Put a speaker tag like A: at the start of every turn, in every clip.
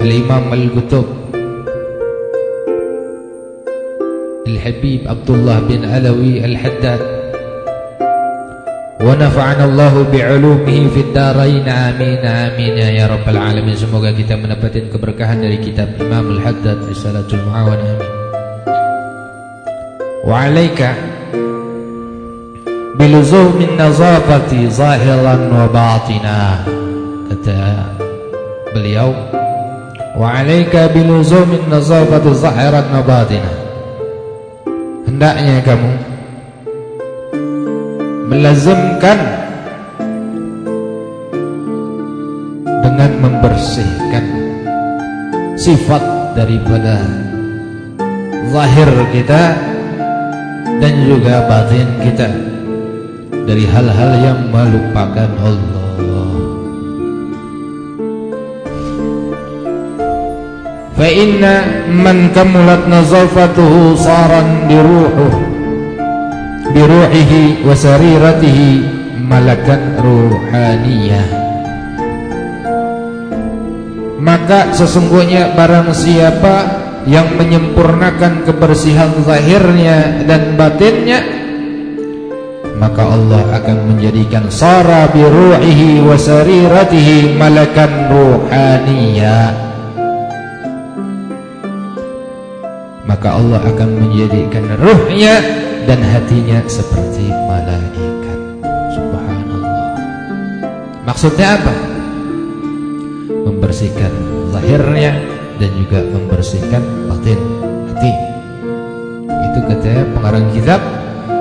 A: الإمام الكتب. الحبيب عبد الله بن علوي الحداد. ونفعنا الله بعلومه في الدارين. آمين آمين. يا رب العالمين. Semoga kita mendapatkan keberkahan dari kitab إمام الحداد في Risalatul Muawana amin. وعليك بلزوم النظافة ظاهرا وباطنا كتاب اليوم biluzumin nazafati zahiran wa batina hendaknya kamu melazimkan dengan membersihkan sifat daripada zahir kita dan juga batin kita dari hal-hal yang melupakan Allah fa inna man kamulat nazafatuhu saran biruhuh biruhihi wa sariratihi malakan ruhaniyah maka sesungguhnya barang siapa yang menyempurnakan kebersihan zahirnya dan batinnya maka Allah akan menjadikan sara biruhihi wa sariratihi malakan ruhaniyah maka Allah akan menjadikan ruhnya dan hatinya seperti malaikat. Subhanallah. Maksudnya apa? Membersihkan lahirnya dan juga membersihkan batin hati. Itu kata pengarang kitab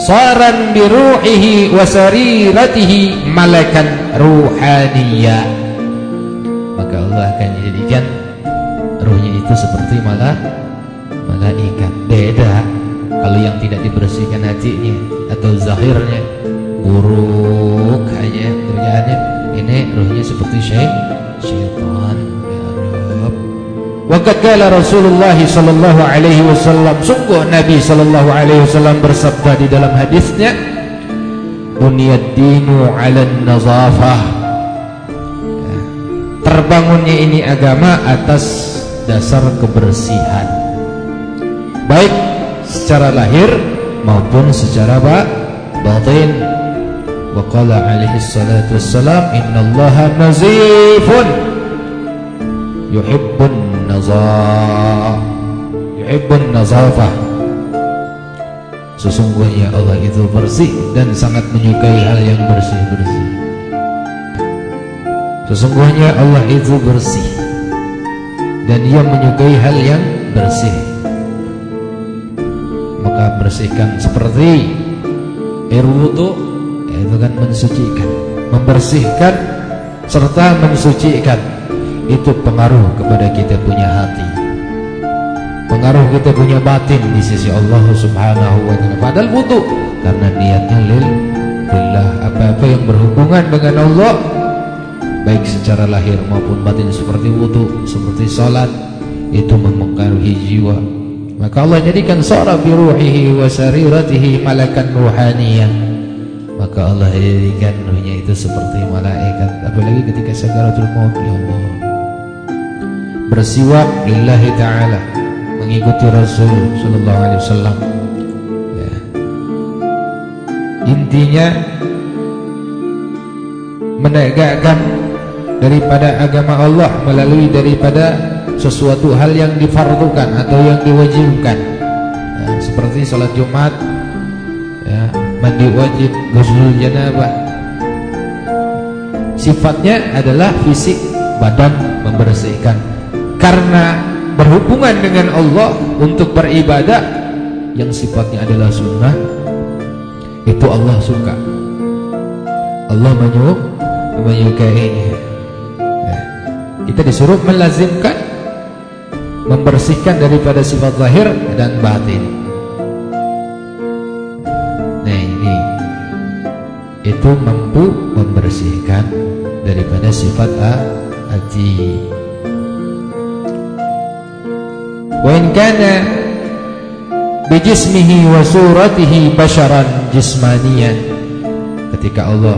A: Saran biruhihi wa sariratihi malakan ruhaniyah. Maka Allah akan jadikan ruhnya itu seperti malaikat kalau yang tidak dibersihkan hatinya atau zahirnya buruk aja kerjaannya. Ini ruhnya seperti syait syaitan ya Rabb Waqad Rasulullah sallallahu alaihi wasallam sungguh Nabi sallallahu alaihi wasallam bersabda di dalam hadisnya Bunyad dinu 'ala nazafah ya. Terbangunnya ini agama atas dasar kebersihan. Baik secara lahir maupun secara batin. Wa qala alaihi salatu wassalam innallaha nazifun yuhibbun nazaf yuhibbun nazafah sesungguhnya Allah itu bersih dan sangat menyukai hal yang bersih-bersih. Sesungguhnya Allah itu bersih dan ia menyukai hal yang bersih maka bersihkan seperti air wudhu itu kan mensucikan membersihkan serta mensucikan. Itu pengaruh kepada kita punya hati. Pengaruh kita punya batin di sisi Allah subhanahu wa ta'ala. Padahal wudhu karena niatnya lil lillah apa-apa yang berhubungan dengan Allah baik secara lahir maupun batin seperti wudhu seperti salat itu mempengaruhi jiwa maka Allah jadikan seorang biruhihi wa sariratihi malakan ruhaniyah. Maka Allah jadikan ruhnya itu seperti malaikat. Apalagi ketika sakaratul maut ya Allah. Bersiwak lillahi taala mengikuti Rasul sallallahu alaihi wasallam. Ya. Intinya menegakkan daripada agama Allah melalui daripada sesuatu hal yang difardukan atau yang diwajibkan. Ya, seperti salat Jumat ya, mandi wajib ghusl janabah sifatnya adalah fisik badan membersihkan. Karena berhubungan dengan Allah untuk beribadah yang sifatnya adalah sunnah itu Allah suka. Allah menyuk menyukainya. Ya. kita disuruh melazimkan membersihkan daripada sifat zahir dan batin. Nah ini itu mampu membersihkan daripada sifat hati. Wa in kana bijismihi wa suratihi basharan jismaniyan ketika Allah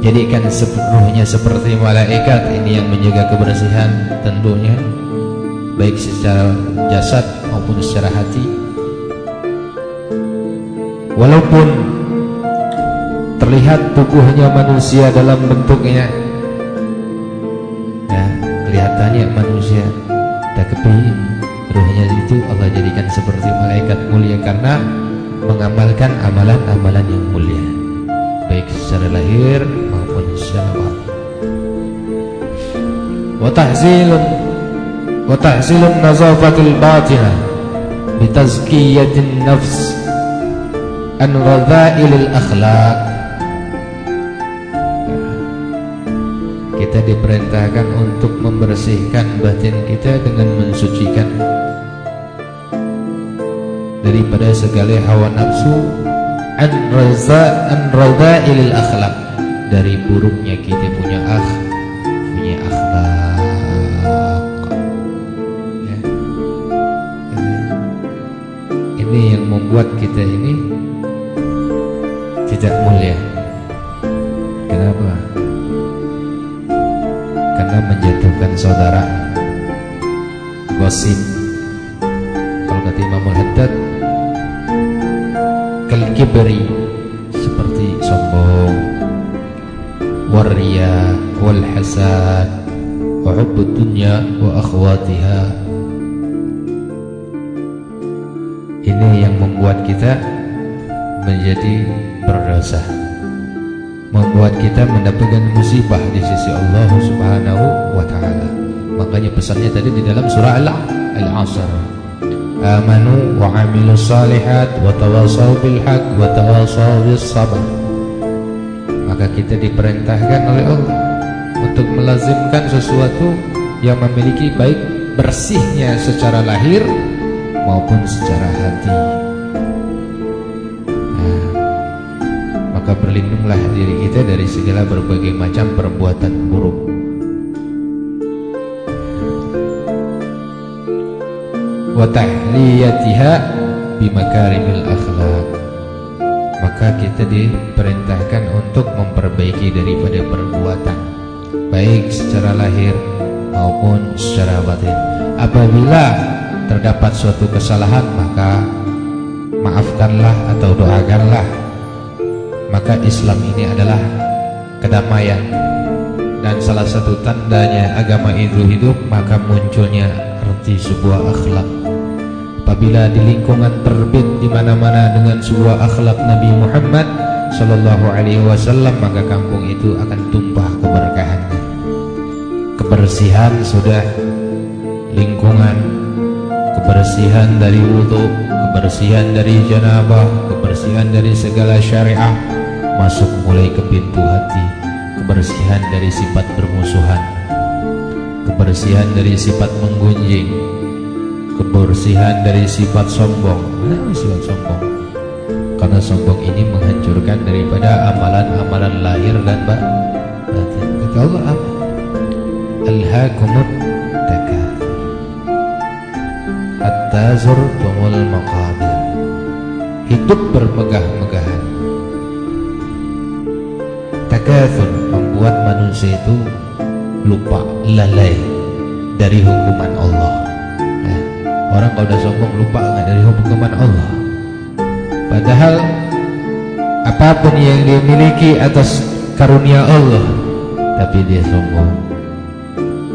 A: jadikan sepenuhnya seperti malaikat ini yang menjaga kebersihan tentunya baik secara jasad maupun secara hati. Walaupun terlihat tubuhnya manusia dalam bentuknya ya kelihatannya manusia tapi ruhnya itu Allah jadikan seperti malaikat mulia karena mengamalkan amalan-amalan yang mulia baik secara lahir maupun secara batin. Wa tahzilun tahzilun nazafatul batinah bitazkiyatin nafs an radha'ilil akhlaq kita diperintahkan untuk membersihkan batin kita dengan mensucikan. Daripada segala hawa nafsu an raza an ilil akhlak dari buruknya kita punya ini yang membuat kita ini tidak mulia. Kenapa? Karena menjatuhkan saudara. Gosip. Kalau kata Imam Al-Haddad kibri seperti sombong waria wal hasad wa dunya wa akhwatiha ini yang membuat kita menjadi berdosa. Membuat kita mendapatkan musibah di sisi Allah Subhanahu wa taala. Makanya pesannya tadi di dalam surah Al-Asr. Amanu wa amilus salihat wa tawasaw bil haq wa tawasaw bis sabr. Maka kita diperintahkan oleh Allah untuk melazimkan sesuatu yang memiliki baik bersihnya secara lahir maupun secara hati. Nah, maka berlindunglah diri kita dari segala berbagai macam perbuatan buruk. Wa tahliyatiha bimakarimil akhlak maka kita diperintahkan untuk memperbaiki daripada perbuatan baik secara lahir maupun secara batin. Apabila terdapat suatu kesalahan maka maafkanlah atau doakanlah. Maka Islam ini adalah kedamaian dan salah satu tandanya agama itu hidup maka munculnya arti sebuah akhlak. Apabila di lingkungan terbit di mana-mana dengan sebuah akhlak Nabi Muhammad Sallallahu Alaihi Wasallam maka kampung itu akan tumpah keberkahannya. Kebersihan sudah lingkungan kebersihan dari wudhu kebersihan dari janabah kebersihan dari segala syariah masuk mulai ke pintu hati kebersihan dari sifat bermusuhan kebersihan dari sifat menggunjing kebersihan dari sifat sombong. Kenapa sifat sombong? Karena sombong ini menghancurkan daripada amalan-amalan lahir dan batin. Kata Allah? Alhaakumut hatta zurtumul maqabir. Hidup bermegah-megahan. Takatsur membuat manusia itu lupa lalai dari hukuman Allah. Orang kalau udah sombong lupa nggak dari hukuman Allah. Padahal apa pun yang dia miliki atas karunia Allah, tapi dia sombong.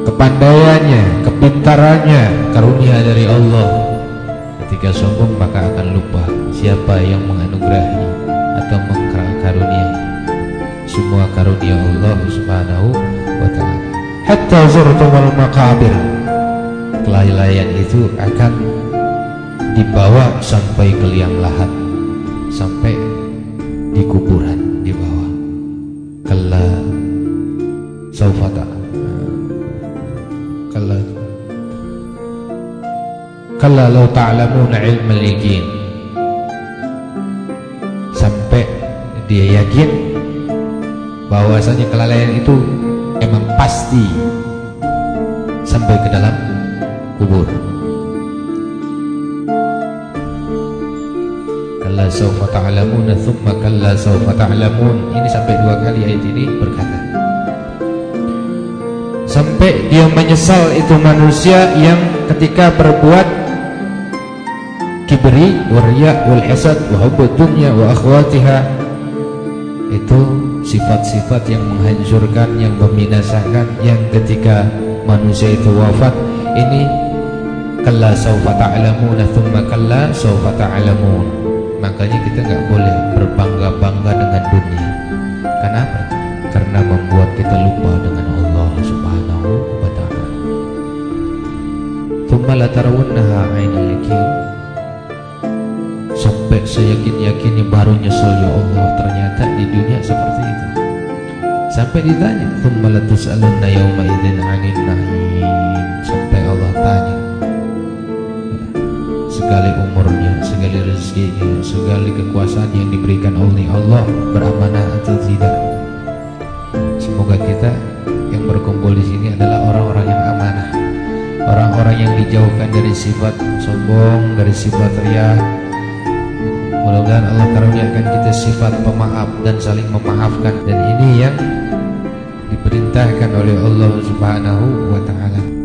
A: Kepandaiannya, kepintarannya, karunia dari Allah. Ketika sombong maka akan lupa siapa yang menganugerahi atau mengkaruniai semua karunia Allah Subhanahu wa taala. Hatta zurtumul maqabir kelalaian itu akan dibawa sampai ke liang lahat sampai di kuburan di bawah. Kalla saufata kalla law ta'lamuna ilmal yaqin. Sampai dia yakin bahwasanya kelalaian itu emang pasti sampai ke dalam kubur. Kalla sawfa ta'lamun thumma kalla sawfa ta'lamun. Ini sampai dua kali ayat ini berkata sampai dia menyesal itu manusia yang ketika berbuat kibri warya wal hasad wa hubbud dunya wa akhwatiha. Itu sifat-sifat yang menghancurkan yang membinasakan yang ketika manusia itu wafat ini kalla sawfa ta'lamun thumma kalla sawfa ta'lamun. Makanya kita enggak boleh berbangga-bangga dengan dunia. Kenapa? Karena membuat kita lupa dengan Allah Subhanahu wa taala. Thumma la tarawunnaha 'ainal seyakin-yakinnya baru nyesel ya Allah ternyata di dunia seperti itu sampai ditanya thumma la tus'alunna yawma idzin 'anil na'im sampai Allah tanya segala umurnya, segala rezekinya, segala kekuasaan yang diberikan oleh Allah beramanah atau tidak. Semoga kita yang berkumpul di sini adalah orang-orang yang amanah, orang-orang yang dijauhkan dari sifat sombong, dari sifat riak. Mudah-mudahan Allah karuniakan kita sifat pemaaf dan saling memaafkan dan ini yang diperintahkan oleh Allah Subhanahu wa taala.